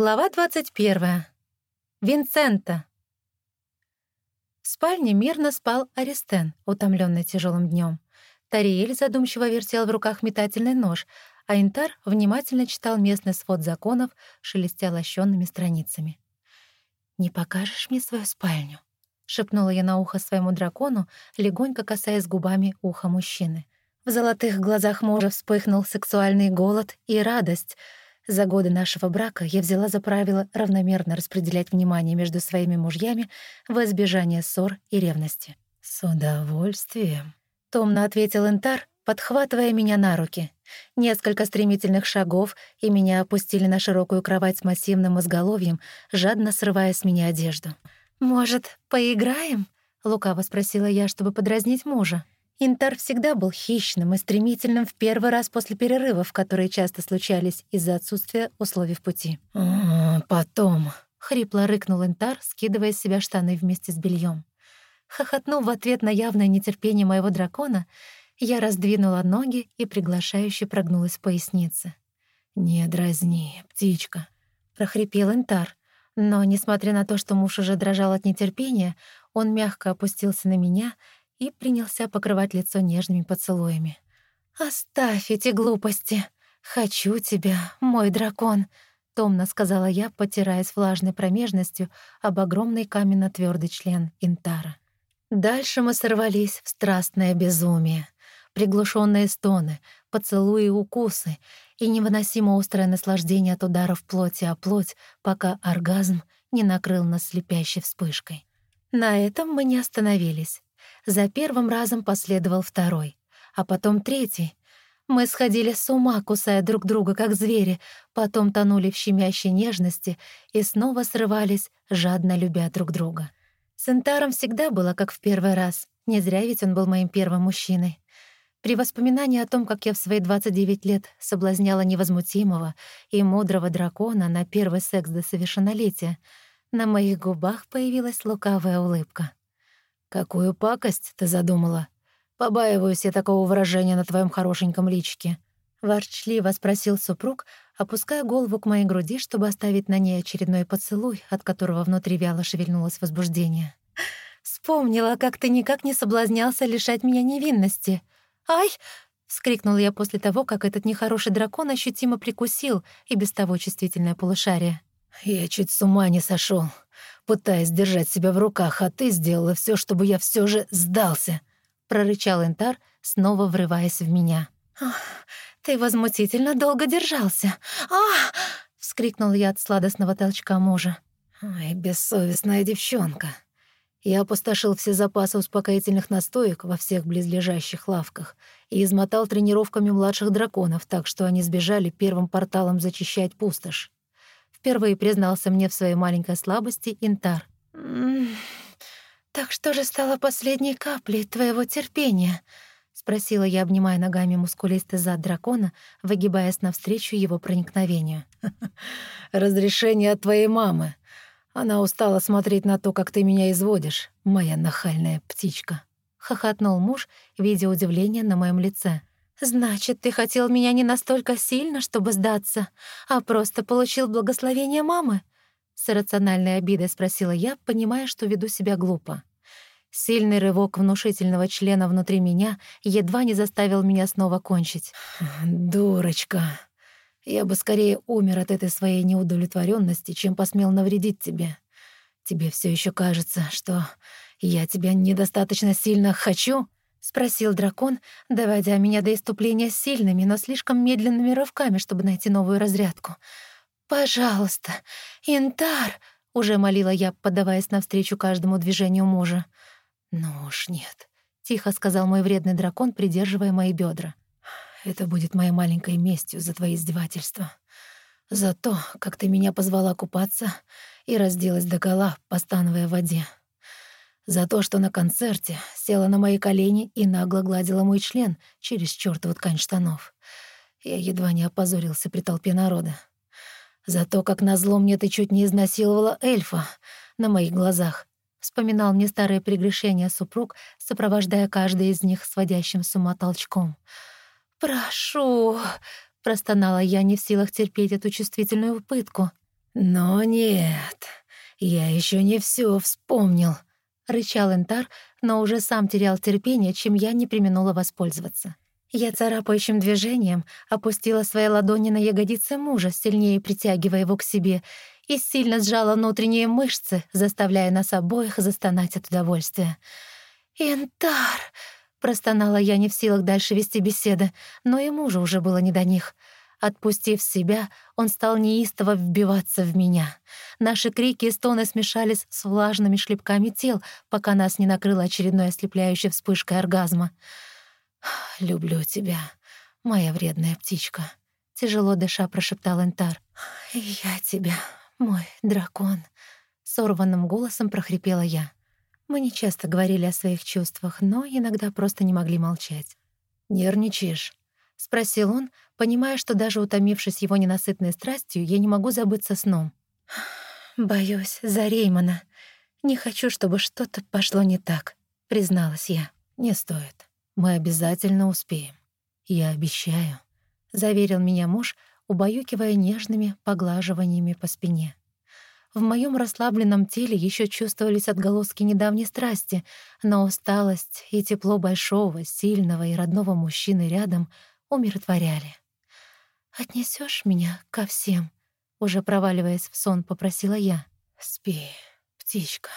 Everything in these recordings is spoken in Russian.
Глава 21. Винсента. В спальне мирно спал Аристен, утомленный тяжелым днем. Тариэль задумчиво вертел в руках метательный нож, а Интар внимательно читал местный свод законов, шелестя лощенными страницами. «Не покажешь мне свою спальню?» — шепнула я на ухо своему дракону, легонько касаясь губами уха мужчины. В золотых глазах мужа вспыхнул сексуальный голод и радость — за годы нашего брака я взяла за правило равномерно распределять внимание между своими мужьями в избежание ссор и ревности. «С удовольствием», — томно ответил Интар, подхватывая меня на руки. Несколько стремительных шагов, и меня опустили на широкую кровать с массивным изголовьем, жадно срывая с меня одежду. «Может, поиграем?» — лукаво спросила я, чтобы подразнить мужа. Интар всегда был хищным и стремительным в первый раз после перерывов, которые часто случались из-за отсутствия условий в пути. «А, «Потом», — хрипло рыкнул Интар, скидывая с себя штаны вместе с бельем. Хохотнув в ответ на явное нетерпение моего дракона, я раздвинула ноги и приглашающе прогнулась в пояснице. «Не дразни, птичка», — прохрипел Интар. Но, несмотря на то, что муж уже дрожал от нетерпения, он мягко опустился на меня и принялся покрывать лицо нежными поцелуями. «Оставь эти глупости! Хочу тебя, мой дракон!» — томно сказала я, потираясь влажной промежностью об огромный каменно-твёрдый член Интара. Дальше мы сорвались в страстное безумие. Приглушенные стоны, поцелуи и укусы и невыносимо острое наслаждение от ударов плоти о плоть, пока оргазм не накрыл нас слепящей вспышкой. На этом мы не остановились. За первым разом последовал второй, а потом третий. Мы сходили с ума, кусая друг друга, как звери, потом тонули в щемящей нежности и снова срывались, жадно любя друг друга. С Интаром всегда было как в первый раз. Не зря ведь он был моим первым мужчиной. При воспоминании о том, как я в свои 29 лет соблазняла невозмутимого и мудрого дракона на первый секс до совершеннолетия, на моих губах появилась лукавая улыбка. «Какую пакость ты задумала? Побаиваюсь я такого выражения на твоем хорошеньком личике». Ворчливо спросил супруг, опуская голову к моей груди, чтобы оставить на ней очередной поцелуй, от которого внутри вяло шевельнулось возбуждение. «Вспомнила, как ты никак не соблазнялся лишать меня невинности. Ай!» — вскрикнул я после того, как этот нехороший дракон ощутимо прикусил и без того чувствительное полушарие. «Я чуть с ума не сошел пытаясь держать себя в руках, а ты сделала все, чтобы я все же сдался», — прорычал Интар, снова врываясь в меня. «Ты возмутительно долго держался. а вскрикнул я от сладостного толчка мужа. «Ай, бессовестная девчонка». Я опустошил все запасы успокоительных настоек во всех близлежащих лавках и измотал тренировками младших драконов, так что они сбежали первым порталом зачищать пустошь. Впервые признался мне в своей маленькой слабости Интар. «Так что же стало последней каплей твоего терпения?» — спросила я, обнимая ногами мускулистый зад дракона, выгибаясь навстречу его проникновению. «Разрешение от твоей мамы. Она устала смотреть на то, как ты меня изводишь, моя нахальная птичка», — хохотнул муж, видя удивление на моем лице. «Значит, ты хотел меня не настолько сильно, чтобы сдаться, а просто получил благословение мамы?» С рациональной обидой спросила я, понимая, что веду себя глупо. Сильный рывок внушительного члена внутри меня едва не заставил меня снова кончить. «Дурочка, я бы скорее умер от этой своей неудовлетворенности, чем посмел навредить тебе. Тебе все еще кажется, что я тебя недостаточно сильно хочу?» — спросил дракон, доводя меня до иступления сильными, но слишком медленными рывками, чтобы найти новую разрядку. «Пожалуйста, Интар!» — уже молила я, подаваясь навстречу каждому движению мужа. «Ну уж нет», — тихо сказал мой вредный дракон, придерживая мои бедра. «Это будет моей маленькой местью за твои издевательства. За то, как ты меня позвала купаться и разделась догола, постановая в воде за то, что на концерте села на мои колени и нагло гладила мой член через чёртову ткань штанов. Я едва не опозорился при толпе народа. За то, как назло мне ты чуть не изнасиловала эльфа на моих глазах. Вспоминал мне старые прегрешения супруг, сопровождая каждый из них сводящим с ума толчком. «Прошу!» — простонала я, не в силах терпеть эту чувствительную пытку. Но нет, я еще не все вспомнил, рычал Энтар, но уже сам терял терпение, чем я не применула воспользоваться. Я царапающим движением опустила свои ладони на ягодицы мужа, сильнее притягивая его к себе, и сильно сжала внутренние мышцы, заставляя нас обоих застонать от удовольствия. «Янтар!» — простонала я не в силах дальше вести беседы, но и мужу уже было не до них. Отпустив себя, он стал неистово вбиваться в меня. Наши крики и стоны смешались с влажными шлепками тел, пока нас не накрыла очередной ослепляющей вспышкой оргазма. «Люблю тебя, моя вредная птичка», — тяжело дыша прошептал Энтар. «Я тебя, мой дракон», — сорванным голосом прохрипела я. Мы не часто говорили о своих чувствах, но иногда просто не могли молчать. «Нервничаешь?» — спросил он, понимая, что даже утомившись его ненасытной страстью, я не могу забыться сном. «Боюсь за Реймона. Не хочу, чтобы что-то пошло не так», — призналась я. «Не стоит. Мы обязательно успеем. Я обещаю», — заверил меня муж, убаюкивая нежными поглаживаниями по спине. В моем расслабленном теле еще чувствовались отголоски недавней страсти, но усталость и тепло большого, сильного и родного мужчины рядом умиротворяли. Отнесешь меня ко всем?» Уже проваливаясь в сон, попросила я. «Спи, птичка».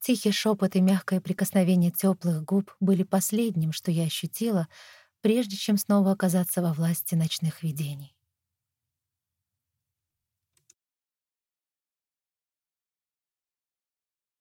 Тихий шепот и мягкое прикосновение теплых губ были последним, что я ощутила, прежде чем снова оказаться во власти ночных видений.